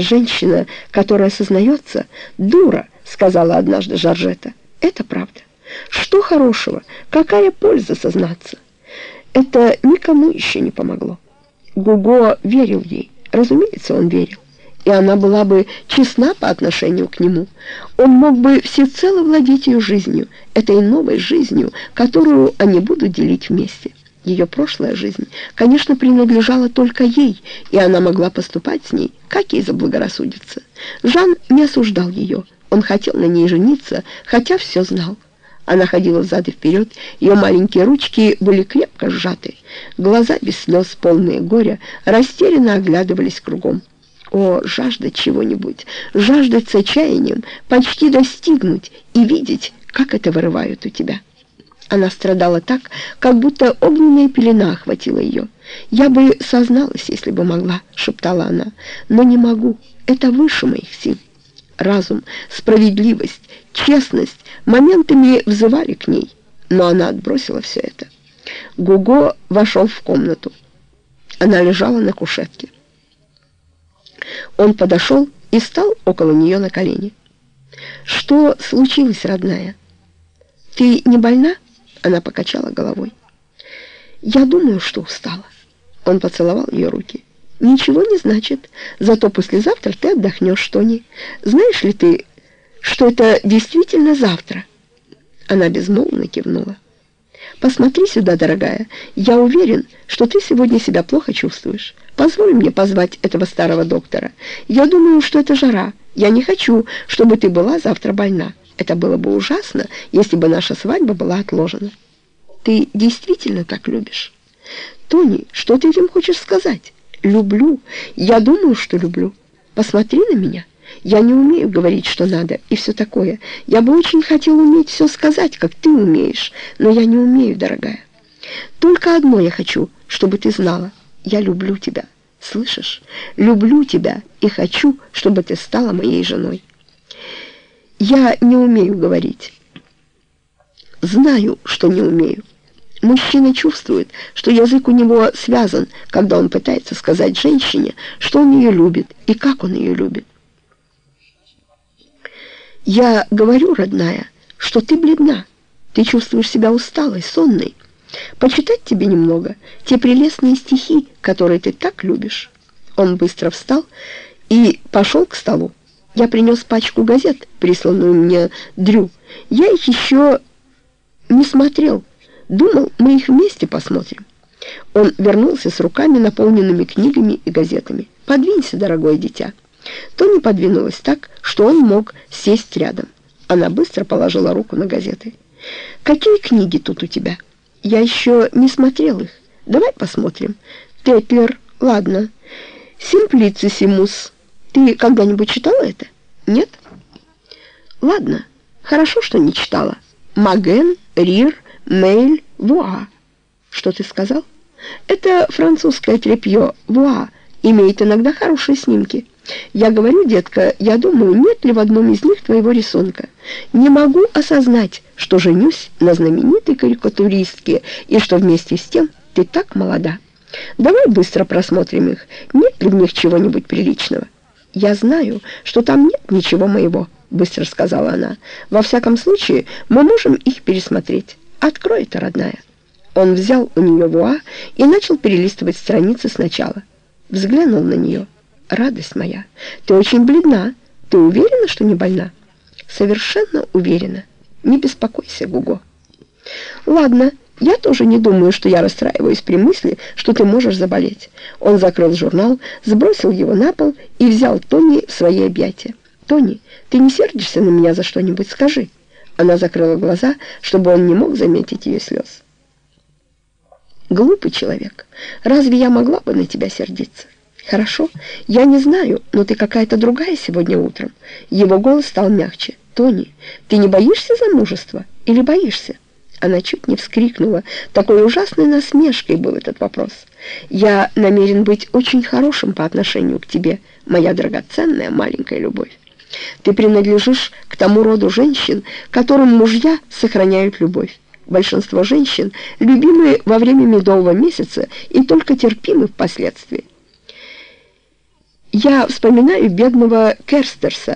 Женщина, которая сознается, дура, сказала однажды Жоржета. Это правда. Что хорошего? Какая польза сознаться? Это никому еще не помогло. Гуго верил ей. Разумеется, он верил. И она была бы честна по отношению к нему. Он мог бы всецело владеть ее жизнью, этой новой жизнью, которую они будут делить вместе. Ее прошлая жизнь, конечно, принадлежала только ей, и она могла поступать с ней, как ей заблагорассудится. Жан не осуждал ее. Он хотел на ней жениться, хотя все знал. Она ходила взад и вперед, ее маленькие ручки были крепко сжаты. Глаза без слез, полные горя, растерянно оглядывались кругом. О, жаждать чего-нибудь, жаждать с отчаянием, почти достигнуть и видеть, как это вырывают у тебя. Она страдала так, как будто огненная пелена охватила ее. «Я бы созналась, если бы могла», — шептала она, — «но не могу, это выше моих сил». Разум, справедливость, честность моментами взывали к ней, но она отбросила все это. Гуго вошел в комнату. Она лежала на кушетке. Он подошел и стал около нее на колени. «Что случилось, родная? Ты не больна?» Она покачала головой. «Я думаю, что устала». Он поцеловал ее руки. «Ничего не значит. Зато послезавтра ты отдохнешь, Тони. Знаешь ли ты, что это действительно завтра?» Она безмолвно кивнула. «Посмотри сюда, дорогая. Я уверен, что ты сегодня себя плохо чувствуешь. Позволь мне позвать этого старого доктора. Я думаю, что это жара. Я не хочу, чтобы ты была завтра больна. Это было бы ужасно, если бы наша свадьба была отложена. Ты действительно так любишь? Тони, что ты этим хочешь сказать? Люблю. Я думаю, что люблю. Посмотри на меня. Я не умею говорить, что надо, и все такое. Я бы очень хотел уметь все сказать, как ты умеешь, но я не умею, дорогая. Только одно я хочу, чтобы ты знала. Я люблю тебя. Слышишь? Люблю тебя и хочу, чтобы ты стала моей женой. Я не умею говорить. Знаю, что не умею. Мужчина чувствует, что язык у него связан, когда он пытается сказать женщине, что он ее любит и как он ее любит. Я говорю, родная, что ты бледна. Ты чувствуешь себя усталой, сонной. Почитать тебе немного те прелестные стихи, которые ты так любишь. Он быстро встал и пошел к столу. Я принес пачку газет, присланную мне Дрю. Я их еще не смотрел. Думал, мы их вместе посмотрим. Он вернулся с руками, наполненными книгами и газетами. «Подвинься, дорогое дитя». Тони подвинулась так, что он мог сесть рядом. Она быстро положила руку на газеты. «Какие книги тут у тебя?» «Я еще не смотрел их. Давай посмотрим. Тетлер, ладно. Симплицисимус. Ты когда-нибудь читала это? Нет? Ладно, хорошо, что не читала. Маген, Рир, Мейль, Вуа. Что ты сказал? Это французское тряпье, Вуа, имеет иногда хорошие снимки. Я говорю, детка, я думаю, нет ли в одном из них твоего рисунка. Не могу осознать, что женюсь на знаменитой карикатуристке, и что вместе с тем ты так молода. Давай быстро просмотрим их. Нет ли в них чего-нибудь приличного? Я знаю, что там нет ничего моего, быстро сказала она. Во всяком случае, мы можем их пересмотреть. Открой это, родная. Он взял у нее вуа и начал перелистывать страницы сначала. Взглянул на нее. «Радость моя, ты очень бледна. Ты уверена, что не больна?» «Совершенно уверена. Не беспокойся, Гуго». «Ладно, я тоже не думаю, что я расстраиваюсь при мысли, что ты можешь заболеть». Он закрыл журнал, сбросил его на пол и взял Тони в свои объятия. «Тони, ты не сердишься на меня за что-нибудь? Скажи». Она закрыла глаза, чтобы он не мог заметить ее слез. «Глупый человек. Разве я могла бы на тебя сердиться?» «Хорошо, я не знаю, но ты какая-то другая сегодня утром». Его голос стал мягче. «Тони, ты не боишься замужества или боишься?» Она чуть не вскрикнула. Такой ужасной насмешкой был этот вопрос. «Я намерен быть очень хорошим по отношению к тебе, моя драгоценная маленькая любовь. Ты принадлежишь к тому роду женщин, которым мужья сохраняют любовь. Большинство женщин любимы во время медового месяца и только терпимы впоследствии. Я вспоминаю бедного Керстерса,